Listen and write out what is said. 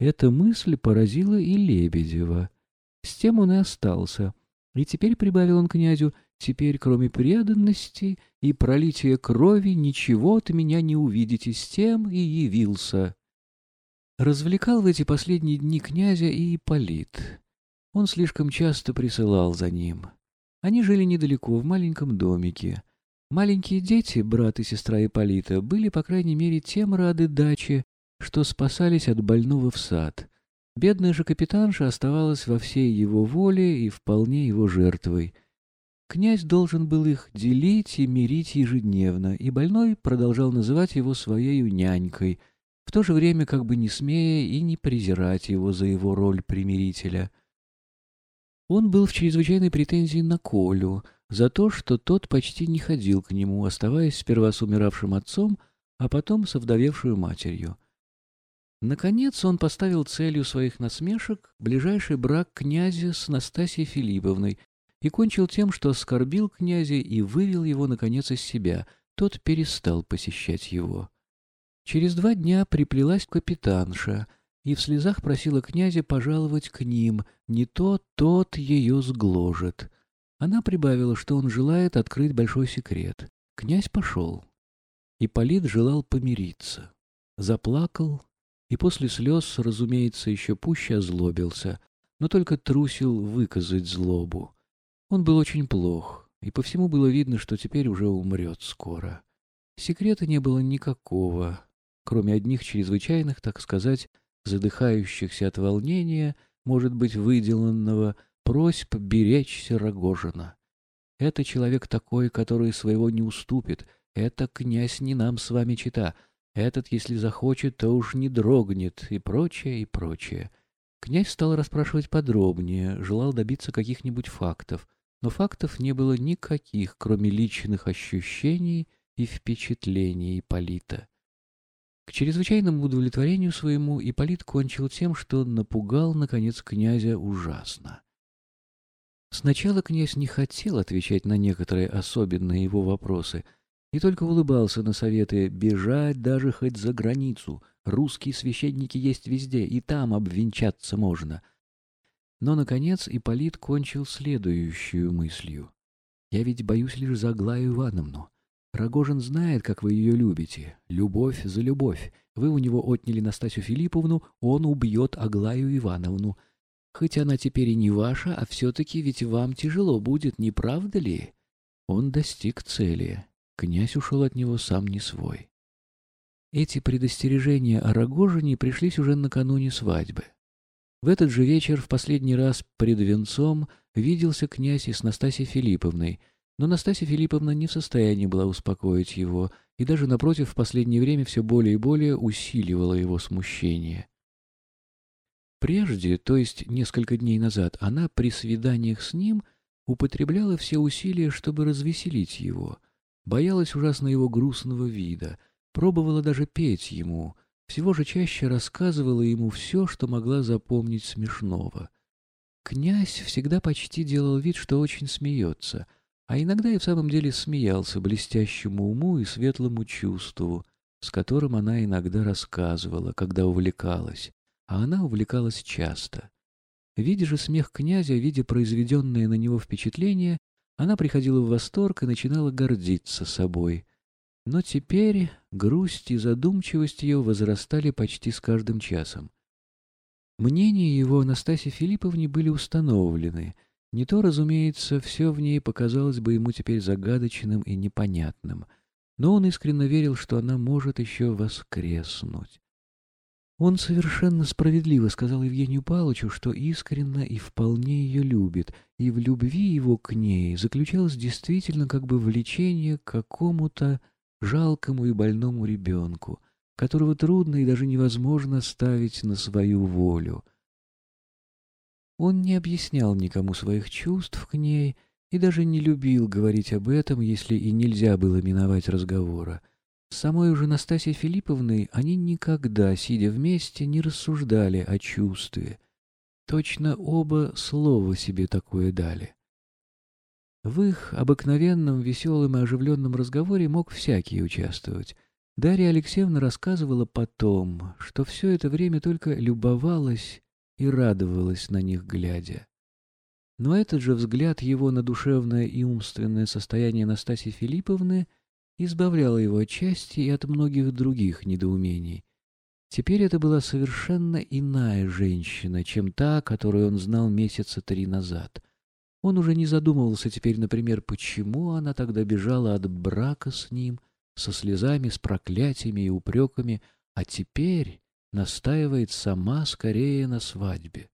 Эта мысль поразила и Лебедева. С тем он и остался. И теперь, прибавил он князю, теперь, кроме преданности и пролития крови, ничего от меня не увидите, с тем и явился. Развлекал в эти последние дни князя и Ипполит. Он слишком часто присылал за ним. Они жили недалеко, в маленьком домике. Маленькие дети, брат и сестра Ипполита, были, по крайней мере, тем рады даче, что спасались от больного в сад. Бедная же капитанша оставалась во всей его воле и вполне его жертвой. Князь должен был их делить и мирить ежедневно, и больной продолжал называть его своей нянькой — в то же время как бы не смея и не презирать его за его роль примирителя. Он был в чрезвычайной претензии на Колю за то, что тот почти не ходил к нему, оставаясь сперва с умиравшим отцом, а потом с овдовевшую матерью. Наконец он поставил целью своих насмешек ближайший брак князя с Настасьей Филипповной и кончил тем, что оскорбил князя и вывел его, наконец, из себя. Тот перестал посещать его. Через два дня приплелась капитанша и в слезах просила князя пожаловать к ним, не то тот ее сгложит. Она прибавила, что он желает открыть большой секрет. Князь пошел. Ипполит желал помириться. Заплакал и после слез, разумеется, еще пуще озлобился, но только трусил выказать злобу. Он был очень плох, и по всему было видно, что теперь уже умрет скоро. Секрета не было никакого, кроме одних чрезвычайных, так сказать, задыхающихся от волнения, может быть, выделанного, просьб беречься Рогожина. Это человек такой, который своего не уступит, это князь не нам с вами чита, этот, если захочет, то уж не дрогнет, и прочее, и прочее. Князь стал расспрашивать подробнее, желал добиться каких-нибудь фактов, но фактов не было никаких, кроме личных ощущений и впечатлений Ипполита. К чрезвычайному удовлетворению своему Ипполит кончил тем, что напугал, наконец, князя ужасно. Сначала князь не хотел отвечать на некоторые особенные его вопросы и только улыбался на советы бежать даже хоть за границу. Русские священники есть везде, и там обвенчаться можно. Но, наконец, Ипполит кончил следующую мыслью. «Я ведь боюсь лишь за Аглаю Ивановну. Рогожин знает, как вы ее любите. Любовь за любовь. Вы у него отняли Настасью Филипповну, он убьет Аглаю Ивановну. Хоть она теперь и не ваша, а все-таки ведь вам тяжело будет, не правда ли? Он достиг цели. Князь ушел от него сам не свой. Эти предостережения о Рогожине пришлись уже накануне свадьбы. В этот же вечер в последний раз пред венцом виделся князь и с Настасьей Филипповной — но Настасья Филипповна не в состоянии была успокоить его, и даже, напротив, в последнее время все более и более усиливала его смущение. Прежде, то есть несколько дней назад, она при свиданиях с ним употребляла все усилия, чтобы развеселить его, боялась ужасно его грустного вида, пробовала даже петь ему, всего же чаще рассказывала ему все, что могла запомнить смешного. Князь всегда почти делал вид, что очень смеется — а иногда и в самом деле смеялся блестящему уму и светлому чувству, с которым она иногда рассказывала, когда увлекалась, а она увлекалась часто. Видя же смех князя, видя произведенное на него впечатление, она приходила в восторг и начинала гордиться собой. Но теперь грусть и задумчивость ее возрастали почти с каждым часом. Мнения его Анастасии Филипповне были установлены — не то, разумеется, все в ней показалось бы ему теперь загадочным и непонятным, но он искренне верил, что она может еще воскреснуть. Он совершенно справедливо сказал Евгению Павловичу, что искренне и вполне ее любит, и в любви его к ней заключалось действительно как бы влечение к какому-то жалкому и больному ребенку, которого трудно и даже невозможно ставить на свою волю — он не объяснял никому своих чувств к ней и даже не любил говорить об этом, если и нельзя было миновать разговора. С самой уже Настасьей Филипповной они никогда, сидя вместе, не рассуждали о чувстве. Точно оба слова себе такое дали. В их обыкновенном, веселом и оживленном разговоре мог всякий участвовать. Дарья Алексеевна рассказывала потом, что все это время только любовалась и радовалась на них, глядя. Но этот же взгляд его на душевное и умственное состояние Настасьи Филипповны избавлял его от части и от многих других недоумений. Теперь это была совершенно иная женщина, чем та, которую он знал месяца три назад. Он уже не задумывался теперь, например, почему она тогда бежала от брака с ним, со слезами, с проклятиями и упреками, а теперь настаивает сама скорее на свадьбе.